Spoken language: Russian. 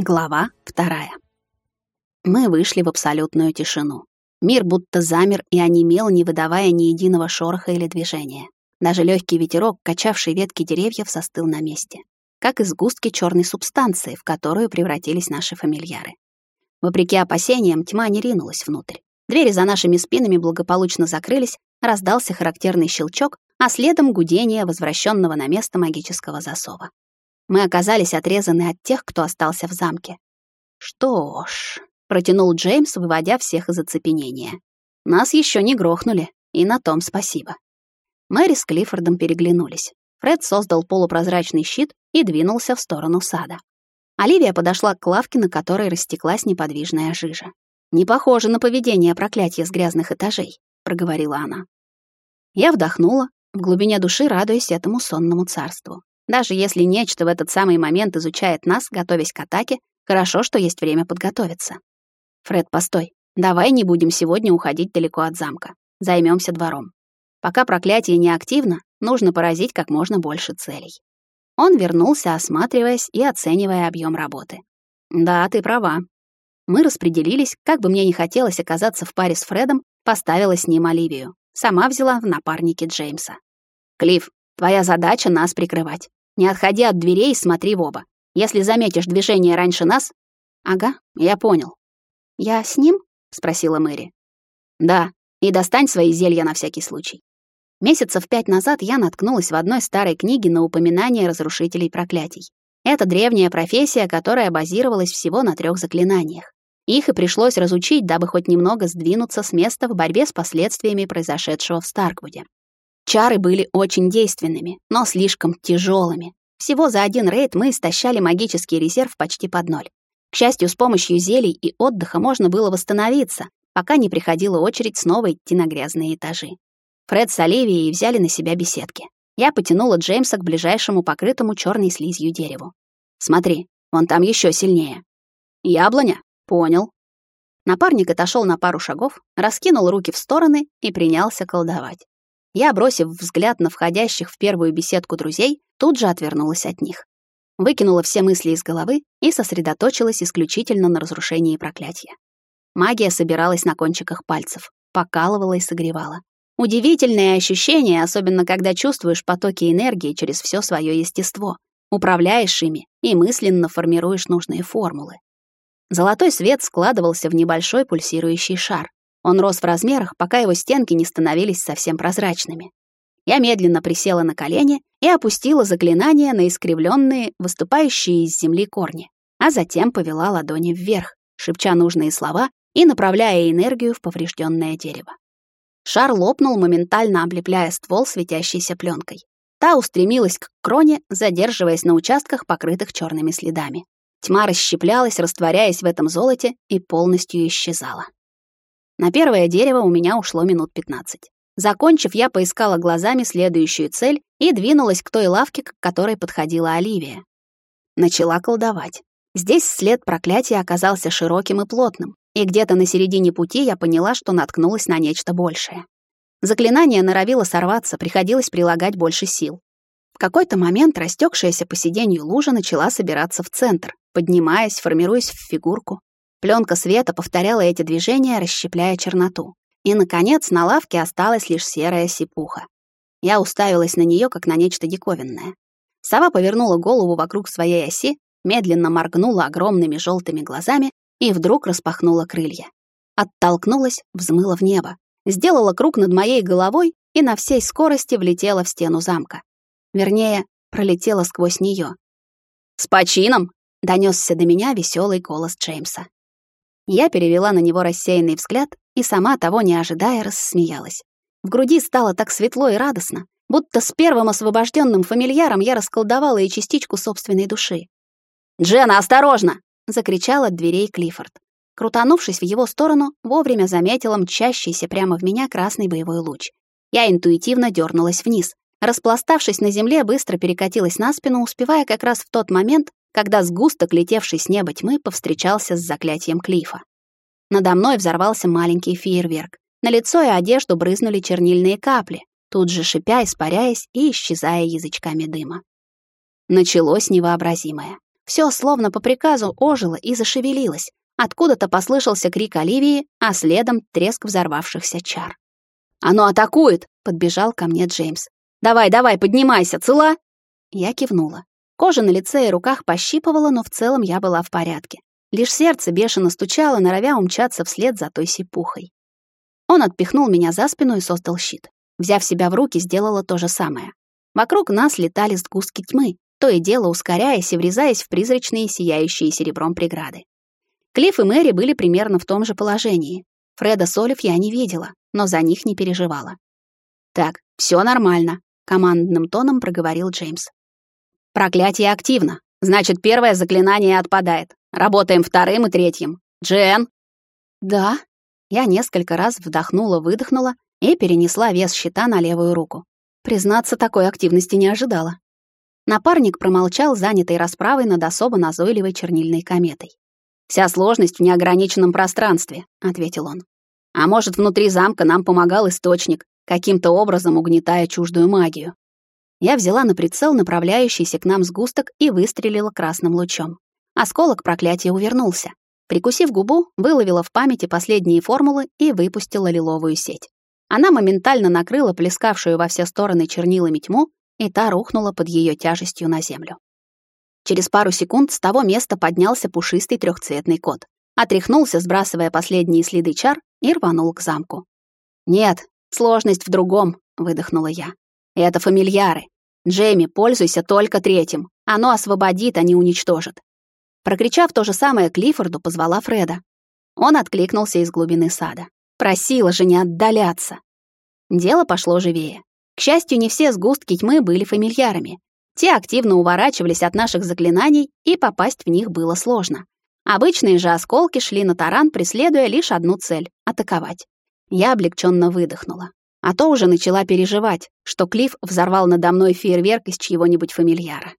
Глава вторая. Мы вышли в абсолютную тишину. Мир будто замер и онемел, не выдавая ни единого шороха или движения. Даже легкий ветерок, качавший ветки деревьев, застыл на месте. Как из густки черной субстанции, в которую превратились наши фамильяры. Вопреки опасениям, тьма не ринулась внутрь. Двери за нашими спинами благополучно закрылись, раздался характерный щелчок, а следом гудение возвращенного на место магического засова. Мы оказались отрезаны от тех, кто остался в замке. Что ж, протянул Джеймс, выводя всех из оцепенения. Нас еще не грохнули, и на том спасибо. Мэри с Клиффордом переглянулись. Фред создал полупрозрачный щит и двинулся в сторону сада. Оливия подошла к лавке, на которой растеклась неподвижная жижа. «Не похоже на поведение проклятия с грязных этажей», — проговорила она. Я вдохнула, в глубине души радуясь этому сонному царству. Даже если нечто в этот самый момент изучает нас, готовясь к атаке, хорошо, что есть время подготовиться. Фред, постой. Давай не будем сегодня уходить далеко от замка. Займемся двором. Пока проклятие не активно, нужно поразить как можно больше целей. Он вернулся, осматриваясь и оценивая объем работы. Да, ты права. Мы распределились, как бы мне не хотелось оказаться в паре с Фредом, поставила с ним Оливию. Сама взяла в напарники Джеймса. Клифф, твоя задача нас прикрывать. Не отходи от дверей и смотри в оба. Если заметишь движение раньше нас... Ага, я понял. Я с ним? Спросила Мэри. Да, и достань свои зелья на всякий случай. Месяцев пять назад я наткнулась в одной старой книге на упоминание разрушителей проклятий. Это древняя профессия, которая базировалась всего на трех заклинаниях. Их и пришлось разучить, дабы хоть немного сдвинуться с места в борьбе с последствиями произошедшего в Старквуде. Чары были очень действенными, но слишком тяжелыми. Всего за один рейд мы истощали магический резерв почти под ноль. К счастью, с помощью зелий и отдыха можно было восстановиться, пока не приходила очередь снова идти на грязные этажи. Фред с Оливией взяли на себя беседки. Я потянула Джеймса к ближайшему покрытому черной слизью дереву. «Смотри, он там еще сильнее». «Яблоня?» «Понял». Напарник отошел на пару шагов, раскинул руки в стороны и принялся колдовать. Я, бросив взгляд на входящих в первую беседку друзей, тут же отвернулась от них. Выкинула все мысли из головы и сосредоточилась исключительно на разрушении проклятия. Магия собиралась на кончиках пальцев, покалывала и согревала. Удивительное ощущение, особенно когда чувствуешь потоки энергии через все свое естество, управляешь ими и мысленно формируешь нужные формулы. Золотой свет складывался в небольшой пульсирующий шар, он рос в размерах, пока его стенки не становились совсем прозрачными. Я медленно присела на колени и опустила заклинание на искривленные, выступающие из земли корни, а затем повела ладони вверх, шепча нужные слова и направляя энергию в поврежденное дерево. Шар лопнул, моментально облепляя ствол светящейся пленкой. Та устремилась к кроне, задерживаясь на участках, покрытых черными следами. Тьма расщеплялась, растворяясь в этом золоте, и полностью исчезала. На первое дерево у меня ушло минут 15. Закончив, я поискала глазами следующую цель и двинулась к той лавке, к которой подходила Оливия. Начала колдовать. Здесь след проклятия оказался широким и плотным, и где-то на середине пути я поняла, что наткнулась на нечто большее. Заклинание норовило сорваться, приходилось прилагать больше сил. В какой-то момент растекшаяся по сиденью лужа начала собираться в центр, поднимаясь, формируясь в фигурку. Пленка света повторяла эти движения, расщепляя черноту. И, наконец, на лавке осталась лишь серая сипуха. Я уставилась на нее, как на нечто диковинное. Сова повернула голову вокруг своей оси, медленно моргнула огромными желтыми глазами и вдруг распахнула крылья. Оттолкнулась, взмыла в небо, сделала круг над моей головой и на всей скорости влетела в стену замка. Вернее, пролетела сквозь нее. «С почином!» — донесся до меня веселый голос Джеймса. Я перевела на него рассеянный взгляд и сама того не ожидая рассмеялась. В груди стало так светло и радостно, будто с первым освобожденным фамильяром я расколдовала и частичку собственной души. «Джена, осторожно!» — закричал от дверей Клиффорд. Крутанувшись в его сторону, вовремя заметила мчащийся прямо в меня красный боевой луч. Я интуитивно дернулась вниз. Распластавшись на земле, быстро перекатилась на спину, успевая как раз в тот момент, когда сгусток, летевший с неба тьмы, повстречался с заклятием Клифа. Надо мной взорвался маленький фейерверк. На лицо и одежду брызнули чернильные капли, тут же шипя, испаряясь и исчезая язычками дыма. Началось невообразимое. Все словно по приказу ожило и зашевелилось. Откуда-то послышался крик Оливии, а следом треск взорвавшихся чар. «Оно атакует!» — подбежал ко мне Джеймс. «Давай, давай, поднимайся, цела?» Я кивнула. Кожа на лице и руках пощипывала, но в целом я была в порядке. Лишь сердце бешено стучало, норовя умчаться вслед за той сипухой. Он отпихнул меня за спину и создал щит. Взяв себя в руки, сделала то же самое. Вокруг нас летали сгустки тьмы, то и дело ускоряясь и врезаясь в призрачные, сияющие серебром преграды. Клифф и Мэри были примерно в том же положении. Фреда с Олив я не видела, но за них не переживала. «Так, все нормально», — командным тоном проговорил Джеймс. «Проклятие активно. Значит, первое заклинание отпадает. Работаем вторым и третьим. Джен?» «Да». Я несколько раз вдохнула-выдохнула и перенесла вес щита на левую руку. Признаться, такой активности не ожидала. Напарник промолчал, занятый расправой над особо назойливой чернильной кометой. «Вся сложность в неограниченном пространстве», — ответил он. «А может, внутри замка нам помогал источник, каким-то образом угнетая чуждую магию». Я взяла на прицел направляющийся к нам сгусток и выстрелила красным лучом. Осколок проклятия увернулся. Прикусив губу, выловила в памяти последние формулы и выпустила лиловую сеть. Она моментально накрыла плескавшую во все стороны чернилами тьму, и та рухнула под ее тяжестью на землю. Через пару секунд с того места поднялся пушистый трехцветный кот. Отряхнулся, сбрасывая последние следы чар, и рванул к замку. «Нет, сложность в другом», — выдохнула я. «Это фамильяры. Джейми, пользуйся только третьим. Оно освободит, а не уничтожит». Прокричав то же самое Клиффорду, позвала Фреда. Он откликнулся из глубины сада. Просила же не отдаляться. Дело пошло живее. К счастью, не все сгустки тьмы были фамильярами. Те активно уворачивались от наших заклинаний, и попасть в них было сложно. Обычные же осколки шли на таран, преследуя лишь одну цель — атаковать. Я облегченно выдохнула. А то уже начала переживать, что Клифф взорвал надо мной фейерверк из чьего-нибудь фамильяра.